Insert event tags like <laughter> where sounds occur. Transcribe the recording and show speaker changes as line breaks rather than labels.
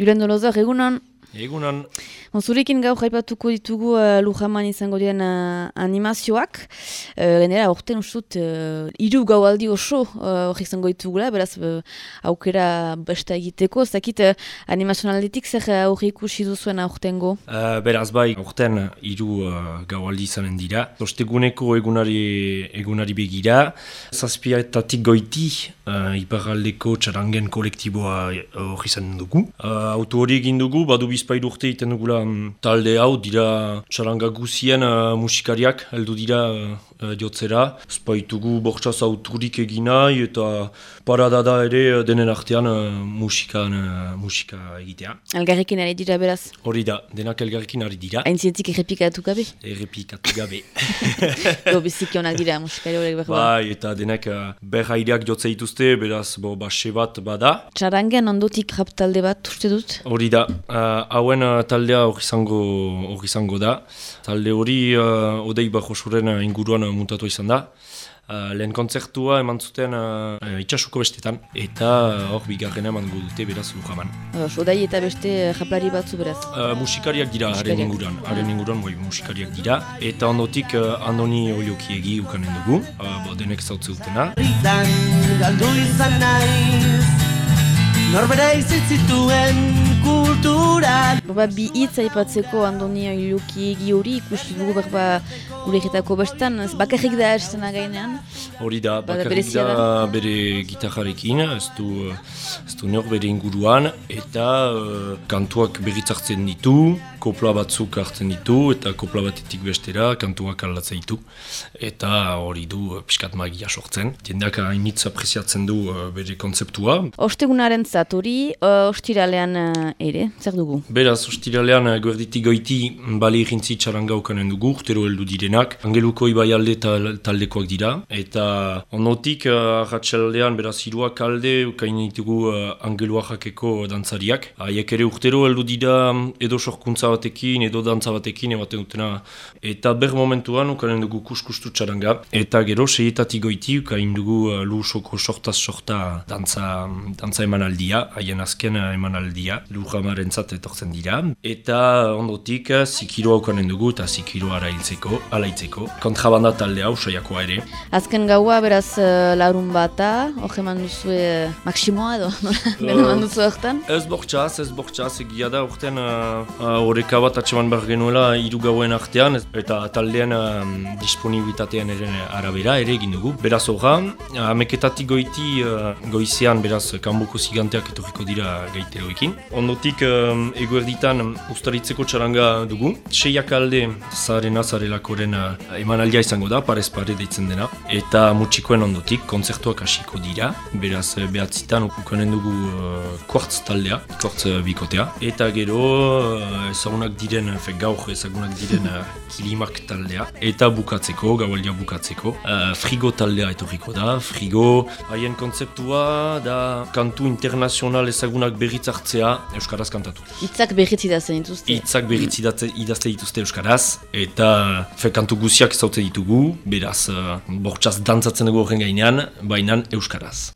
Julen Dolozor, egunon.
Egunon.
Zurekin gaur jaipatuko ditugu uh, Lujaman izango diren uh, animazioak. Uh, Genera, orten usut, uh, iru gau aldi oso hori uh, izango ditugula, beraz uh, aukera besta egiteko. Zakit, uh, animazionaldetik zer aurri ikusi duzuen aurtengo?
Uh, beraz bai, aurten iru uh, gau aldi izanen dira. Osteguneko egunari, egunari begira. Zazpiatatik goiti, uh, iparaldeko txarangen kolektiboa hori izanen dugu. Uh, auto hori egin dugu, badu bizpailu urte iten dugula talde hau dira txaranga guzien uh, musikariak heldu dira uh, jotzera. Spaitugu bortxaz auturik egina eta parada da ere denen artean uh, musikan, uh, musika egitea.
Elgarrekin ari dira beraz?
Hori da, denak elgarrekin ari dira.
Hain zientik errepikatu gabe?
Errepikatu gabe. <laughs>
Do biziki honak dira musikari horiek behar
Bai, eta denak uh, berraireak jotze dituzte, beraz, bo, base bat bada.
Txarangen ondotik rap talde bat uste dut?
Hori da, hauen taldea hori izango, hori izango da. Talde hori uh, odei bajosuren uh, inguruan uh, muntatu izan da. Uh, lehen kontzertua eman zuten uh, itxasuko bestetan, eta hor uh, bigarrena eman dute beraz lujaman.
Odei eta beste japlari batzu beraz?
Uh, musikariak dira haren inguruan, haren inguruan bai, musikariak dira. Eta ondotik uh, Andoni Oliokiegi ukanen dugu, uh, bo denek zautze dutena. galdu izan naiz,
norbera izitzituen kultura. Ba, bi hitz aipatzeko Andoni Oliokiegi hori ikusi dugu berba gure egetako bestan, bakarrik da erzena gainean?
Hori da, bakarrik da bere gitarrarekin, ez du, ez du nor bere inguruan, eta uh, kantuak berritzartzen ditu, kopla batzuk hartzen ditu, eta kopla batetik bestera kantuak aldatzen ditu. Eta hori du uh, piskat magia sortzen. Tiendak hainitz apreziatzen du uh, bere kontzeptua.
Ostegunaren zat hori, uh, ostiralean uh, ere, zer dugu?
Beraz, ostiralean uh, guerditik goiti bali egintzi txaranga ukanen dugu, urtero heldu diren denak. Angeluko ibai alde taldekoak dira. Eta onotik, uh, beraz, hiruak alde, kain ditugu uh, angelua jakeko dantzariak. Haiek ere urtero heldu dira edo sorkuntza batekin, edo dantza batekin, ebaten dutena. Eta ber momentuan, ukanen dugu kuskustu txaranga. Eta gero, seietatik goiti, ukain dugu uh, lusoko sortaz sorta dantza, dantza emanaldia, haien azken emanaldia, lujamaren etortzen dira. Eta ondotik, zikiroa ukanen dugu, eta zikiroa hiltzeko, alaitzeko. Kontrabanda talde hau soiakoa ere.
Azken gaua beraz uh, larun bata, hori eman uh, maksimoa edo, <laughs> nola uh, duzu horretan?
Ez bortxaz, ez bortxaz, egia da horretan horreka bat atseman behar genuela iru gauen artean, eta taldean uh, disponibilitatean ere arabera ere egin dugu. Beraz horra, ameketatik goiti uh, goizean beraz kanboko ziganteak etorriko dira gaiteroekin. Ondotik uh, eguerditan ustaritzeko txaranga dugu. Seiak alde zaren azarelakoren uh, emanaldia izango da, parez pare deitzen dena. Eta mutxikoen ondotik, konzertuak hasiko dira. Beraz, eh, behatzitan ukanen dugu uh, kuartz taldea, kuartz uh, bikotea. Eta gero, uh, ezagunak diren, fe, gaur ezagunak diren uh, kilimak taldea. Eta bukatzeko, gaualdia bukatzeko. Uh, frigo taldea etorriko da. Frigo, haien konzeptua da kantu internazional ezagunak berriz hartzea Euskaraz kantatu.
Itzak berriz idazten dituzte.
Itzak berriz idazten dituzte Euskaraz. Eta, fe, kantu guziak zaute ditugu, beraz, uh, bortxaz dantzatzen dugu horren gainean, bainan Euskaraz.